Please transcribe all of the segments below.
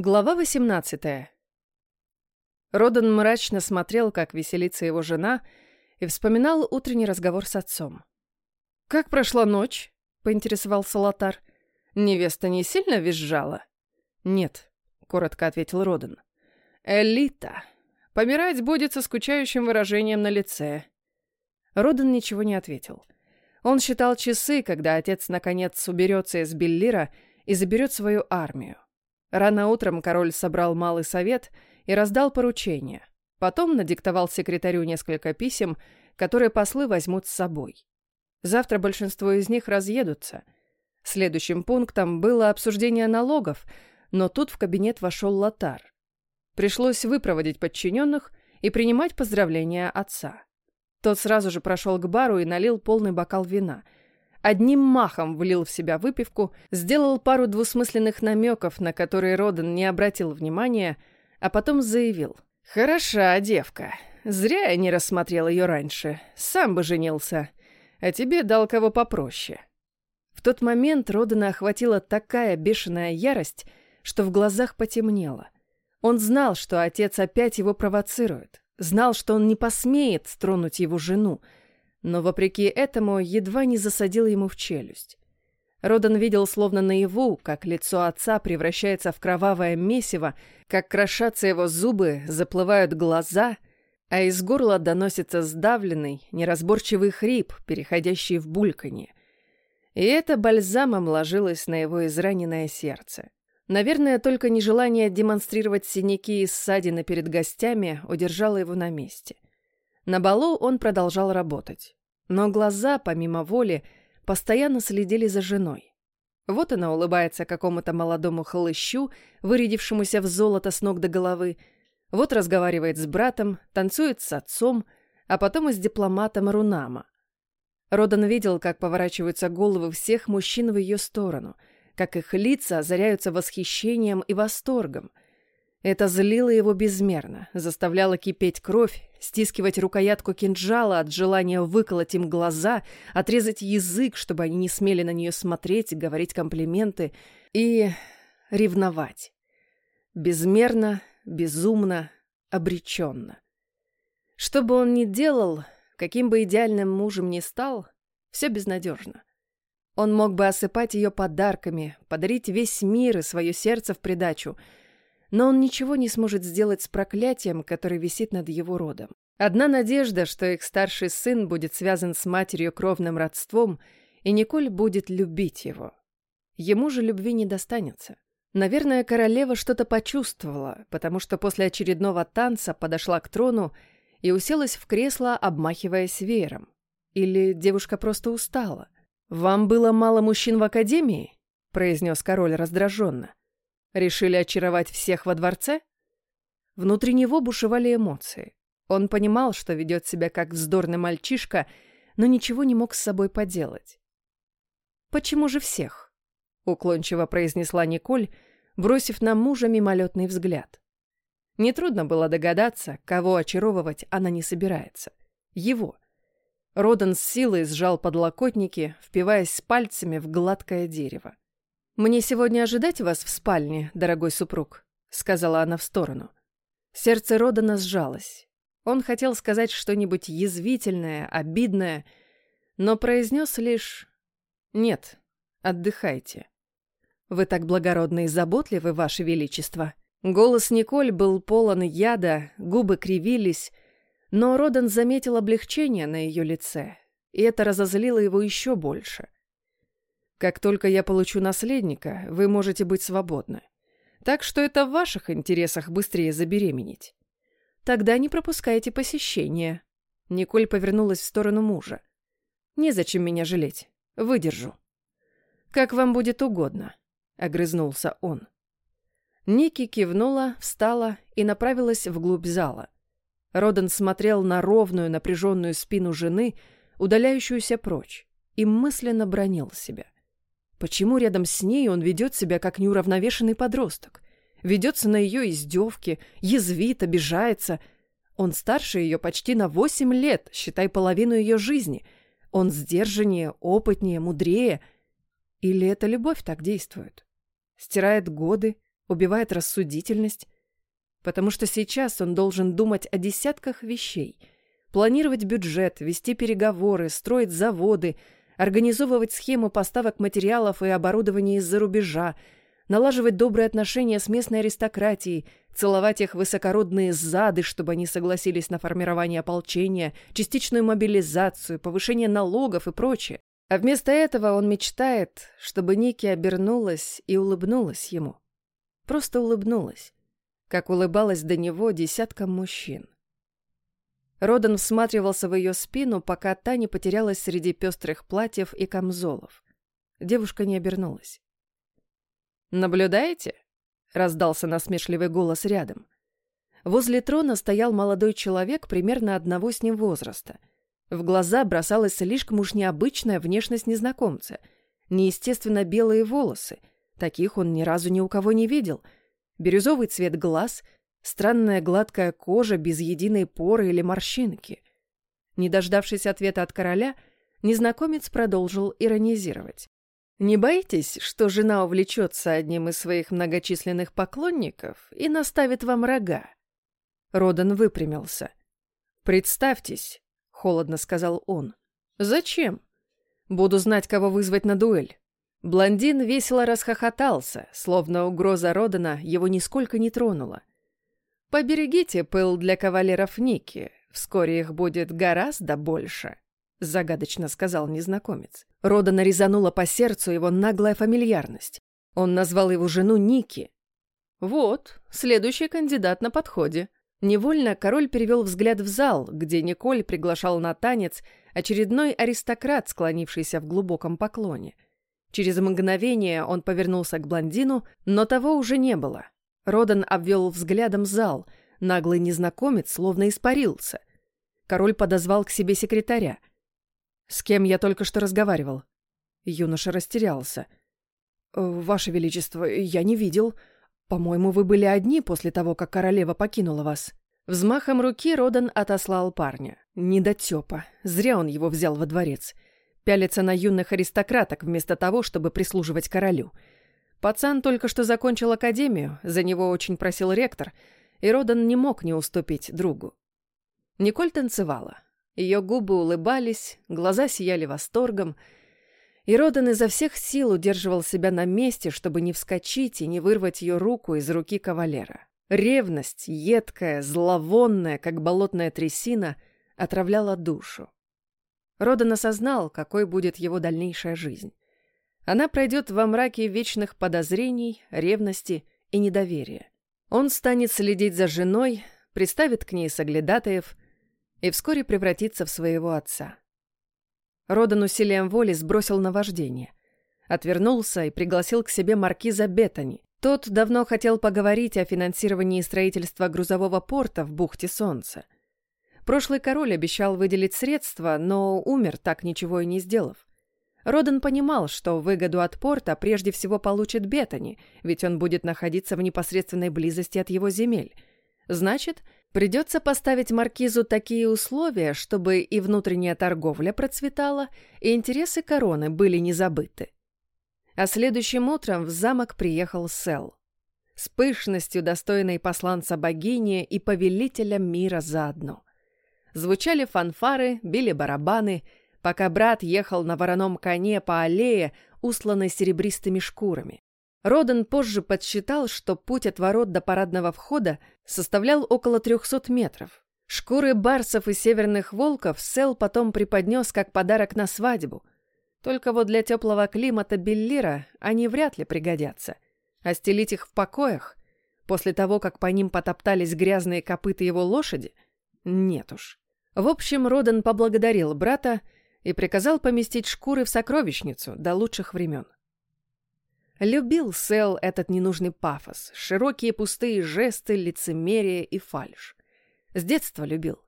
Глава 18. Родан мрачно смотрел, как веселится его жена, и вспоминал утренний разговор с отцом. «Как прошла ночь?» — поинтересовался Лотар. «Невеста не сильно визжала?» «Нет», — коротко ответил Родан. «Элита. Помирать будет со скучающим выражением на лице». Родан ничего не ответил. Он считал часы, когда отец наконец уберется из Беллира и заберет свою армию. Рано утром король собрал малый совет и раздал поручения. Потом надиктовал секретарю несколько писем, которые послы возьмут с собой. Завтра большинство из них разъедутся. Следующим пунктом было обсуждение налогов, но тут в кабинет вошел Лотар. Пришлось выпроводить подчиненных и принимать поздравления отца. Тот сразу же прошел к бару и налил полный бокал вина — Одним махом влил в себя выпивку, сделал пару двусмысленных намеков, на которые Родан не обратил внимания, а потом заявил. «Хороша девка. Зря я не рассмотрел ее раньше. Сам бы женился. А тебе дал кого попроще». В тот момент Родана охватила такая бешеная ярость, что в глазах потемнело. Он знал, что отец опять его провоцирует. Знал, что он не посмеет стронуть его жену, но, вопреки этому, едва не засадил ему в челюсть. Родан видел словно наяву, как лицо отца превращается в кровавое месиво, как крошатся его зубы, заплывают глаза, а из горла доносится сдавленный, неразборчивый хрип, переходящий в бульканье. И это бальзамом ложилось на его израненное сердце. Наверное, только нежелание демонстрировать синяки и ссадины перед гостями удержало его на месте — на балу он продолжал работать. Но глаза, помимо воли, постоянно следили за женой. Вот она улыбается какому-то молодому хлыщу, вырядившемуся в золото с ног до головы, вот разговаривает с братом, танцует с отцом, а потом и с дипломатом Рунама. Родан видел, как поворачиваются головы всех мужчин в ее сторону, как их лица озаряются восхищением и восторгом — это злило его безмерно, заставляло кипеть кровь, стискивать рукоятку кинжала от желания выколоть им глаза, отрезать язык, чтобы они не смели на нее смотреть, говорить комплименты и ревновать. Безмерно, безумно, обреченно. Что бы он ни делал, каким бы идеальным мужем ни стал, все безнадежно. Он мог бы осыпать ее подарками, подарить весь мир и свое сердце в придачу — но он ничего не сможет сделать с проклятием, которое висит над его родом. Одна надежда, что их старший сын будет связан с матерью кровным родством, и Николь будет любить его. Ему же любви не достанется. Наверное, королева что-то почувствовала, потому что после очередного танца подошла к трону и уселась в кресло, обмахиваясь веером. Или девушка просто устала. «Вам было мало мужчин в академии?» — произнес король раздраженно. Решили очаровать всех во дворце? Внутри него бушевали эмоции. Он понимал, что ведет себя как вздорный мальчишка, но ничего не мог с собой поделать. «Почему же всех?» — уклончиво произнесла Николь, бросив на мужа мимолетный взгляд. Нетрудно было догадаться, кого очаровывать она не собирается. Его. Родан с силой сжал подлокотники, впиваясь пальцами в гладкое дерево. «Мне сегодня ожидать вас в спальне, дорогой супруг», — сказала она в сторону. Сердце Родана сжалось. Он хотел сказать что-нибудь язвительное, обидное, но произнес лишь «Нет, отдыхайте». «Вы так благородны и заботливы, Ваше Величество». Голос Николь был полон яда, губы кривились, но Родан заметил облегчение на ее лице, и это разозлило его еще больше — как только я получу наследника, вы можете быть свободны. Так что это в ваших интересах быстрее забеременеть. Тогда не пропускайте посещения. Николь повернулась в сторону мужа. Незачем меня жалеть. Выдержу. Как вам будет угодно, огрызнулся он. Ники кивнула, встала и направилась вглубь зала. Родан смотрел на ровную напряженную спину жены, удаляющуюся прочь, и мысленно бронил себя. Почему рядом с ней он ведет себя как неуравновешенный подросток? Ведется на ее издевки, язвит, обижается. Он старше ее почти на восемь лет, считай половину ее жизни. Он сдержаннее, опытнее, мудрее. Или эта любовь так действует? Стирает годы, убивает рассудительность, потому что сейчас он должен думать о десятках вещей, планировать бюджет, вести переговоры, строить заводы, организовывать схему поставок материалов и оборудования из-за рубежа, налаживать добрые отношения с местной аристократией, целовать их высокородные зады, чтобы они согласились на формирование ополчения, частичную мобилизацию, повышение налогов и прочее. А вместо этого он мечтает, чтобы Ники обернулась и улыбнулась ему. Просто улыбнулась, как улыбалась до него десяткам мужчин. Родан всматривался в ее спину, пока та не потерялась среди пестрых платьев и камзолов. Девушка не обернулась. «Наблюдаете?» — раздался насмешливый голос рядом. Возле трона стоял молодой человек примерно одного с ним возраста. В глаза бросалась слишком уж необычная внешность незнакомца. Неестественно белые волосы. Таких он ни разу ни у кого не видел. Бирюзовый цвет глаз, странная гладкая кожа без единой поры или морщинки. Не дождавшись ответа от короля, незнакомец продолжил иронизировать. Не боитесь, что жена увлечется одним из своих многочисленных поклонников и наставит вам рога?» Родан выпрямился. «Представьтесь», — холодно сказал он. «Зачем? Буду знать, кого вызвать на дуэль». Блондин весело расхохотался, словно угроза Родана его нисколько не тронула. «Поберегите пыл для кавалеров Ники, вскоре их будет гораздо больше». — загадочно сказал незнакомец. Родана резанула по сердцу его наглая фамильярность. Он назвал его жену Ники. «Вот, следующий кандидат на подходе». Невольно король перевел взгляд в зал, где Николь приглашал на танец очередной аристократ, склонившийся в глубоком поклоне. Через мгновение он повернулся к блондину, но того уже не было. Родан обвел взглядом зал, наглый незнакомец словно испарился. Король подозвал к себе секретаря. «С кем я только что разговаривал?» Юноша растерялся. «Э, «Ваше Величество, я не видел. По-моему, вы были одни после того, как королева покинула вас». Взмахом руки Родан отослал парня. Недотёпа. Зря он его взял во дворец. Пялится на юных аристократок вместо того, чтобы прислуживать королю. Пацан только что закончил академию, за него очень просил ректор, и Родан не мог не уступить другу. Николь танцевала. Ее губы улыбались, глаза сияли восторгом, и Родан изо всех сил удерживал себя на месте, чтобы не вскочить и не вырвать ее руку из руки кавалера. Ревность, едкая, зловонная, как болотная трясина, отравляла душу. Родан осознал, какой будет его дальнейшая жизнь. Она пройдет во мраке вечных подозрений, ревности и недоверия. Он станет следить за женой, приставит к ней соглядатаев — и вскоре превратится в своего отца. Родан усилием воли сбросил наваждение. Отвернулся и пригласил к себе маркиза Беттани. Тот давно хотел поговорить о финансировании строительства грузового порта в бухте Солнца. Прошлый король обещал выделить средства, но умер, так ничего и не сделав. Родан понимал, что выгоду от порта прежде всего получит Беттани, ведь он будет находиться в непосредственной близости от его земель. Значит, Придется поставить маркизу такие условия, чтобы и внутренняя торговля процветала, и интересы короны были не забыты. А следующим утром в замок приехал Сел. С пышностью, достойной посланца богини и повелителя мира заодно. Звучали фанфары, били барабаны, пока брат ехал на вороном коне по аллее, усланной серебристыми шкурами. Роден позже подсчитал, что путь от ворот до парадного входа составлял около 300 метров. Шкуры барсов и северных волков Сел потом преподнес как подарок на свадьбу. Только вот для теплого климата Беллира они вряд ли пригодятся. А стелить их в покоях, после того, как по ним потоптались грязные копыта его лошади, нет уж. В общем, Роден поблагодарил брата и приказал поместить шкуры в сокровищницу до лучших времен. Любил Сэл этот ненужный пафос, широкие пустые жесты, лицемерие и фальшь. С детства любил.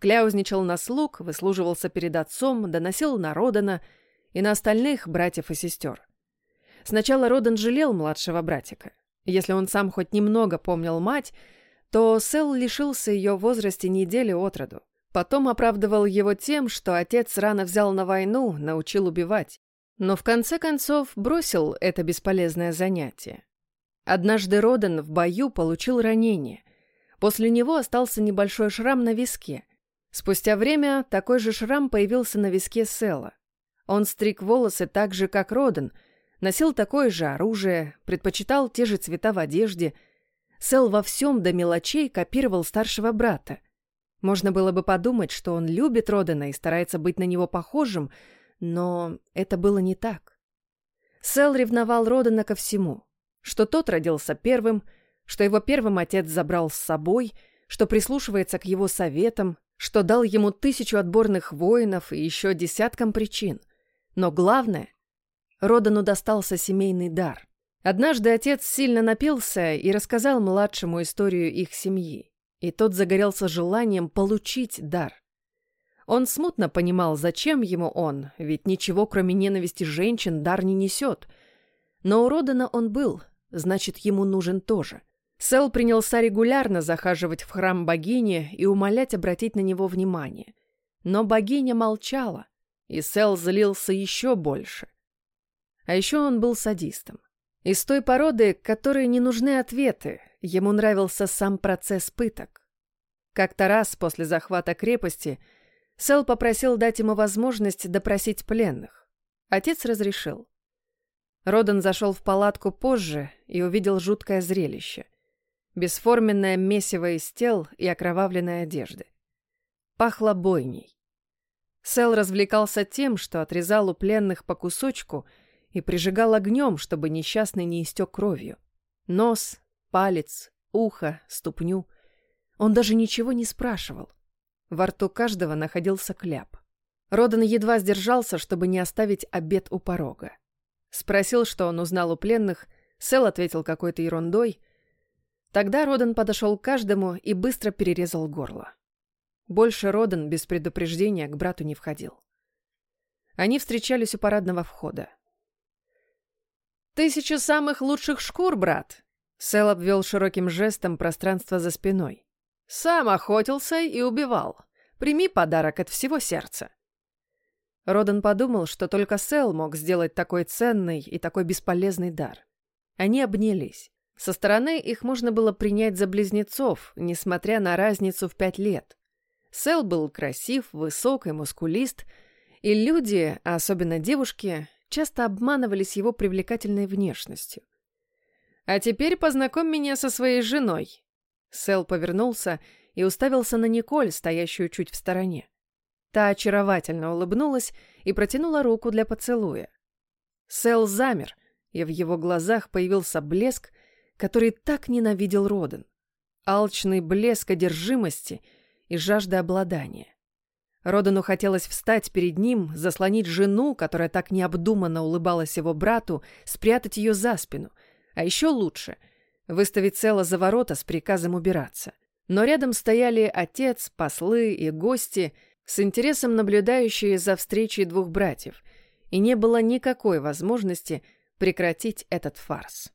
Кляузничал на слуг, выслуживался перед отцом, доносил на Родана и на остальных братьев и сестер. Сначала Родан жалел младшего братика. Если он сам хоть немного помнил мать, то Сэл лишился ее в возрасте недели от роду. Потом оправдывал его тем, что отец рано взял на войну, научил убивать но в конце концов бросил это бесполезное занятие. Однажды Роден в бою получил ранение. После него остался небольшой шрам на виске. Спустя время такой же шрам появился на виске Села. Он стриг волосы так же, как Роден, носил такое же оружие, предпочитал те же цвета в одежде. Сел во всем до мелочей копировал старшего брата. Можно было бы подумать, что он любит Родена и старается быть на него похожим, но это было не так. Сел ревновал Родена ко всему, что тот родился первым, что его первым отец забрал с собой, что прислушивается к его советам, что дал ему тысячу отборных воинов и еще десяткам причин. Но главное, Родану достался семейный дар. Однажды отец сильно напился и рассказал младшему историю их семьи, и тот загорелся желанием получить дар. Он смутно понимал, зачем ему он, ведь ничего, кроме ненависти женщин, дар не несет. Но у Родана он был, значит, ему нужен тоже. Сел принялся регулярно захаживать в храм богини и умолять обратить на него внимание. Но богиня молчала, и Сел злился еще больше. А еще он был садистом. Из той породы, которой не нужны ответы, ему нравился сам процесс пыток. Как-то раз после захвата крепости – Сэл попросил дать ему возможность допросить пленных. Отец разрешил. Родан зашел в палатку позже и увидел жуткое зрелище. Бесформенное месиво из тел и окровавленной одежды. Пахло бойней. Сэл развлекался тем, что отрезал у пленных по кусочку и прижигал огнем, чтобы несчастный не истек кровью. Нос, палец, ухо, ступню. Он даже ничего не спрашивал. Во рту каждого находился кляп. Родан едва сдержался, чтобы не оставить обед у порога. Спросил, что он узнал у пленных, Сэл ответил какой-то ерундой. Тогда Родан подошел к каждому и быстро перерезал горло. Больше Родан без предупреждения к брату не входил. Они встречались у парадного входа. «Тысяча самых лучших шкур, брат!» Сэл обвел широким жестом пространство за спиной. Сам охотился и убивал. Прими подарок от всего сердца. Родан подумал, что только Сэл мог сделать такой ценный и такой бесполезный дар. Они обнялись. Со стороны их можно было принять за близнецов, несмотря на разницу в пять лет. Сэл был красив, высок и мускулист, и люди, а особенно девушки, часто обманывались его привлекательной внешностью. «А теперь познакомь меня со своей женой», Сэл повернулся и уставился на Николь, стоящую чуть в стороне. Та очаровательно улыбнулась и протянула руку для поцелуя. Сэл замер, и в его глазах появился блеск, который так ненавидел Роден. Алчный блеск одержимости и жажда обладания. Родану хотелось встать перед ним, заслонить жену, которая так необдуманно улыбалась его брату, спрятать ее за спину, а еще лучше — выставить Села за ворота с приказом убираться. Но рядом стояли отец, послы и гости, с интересом наблюдающие за встречей двух братьев, и не было никакой возможности прекратить этот фарс.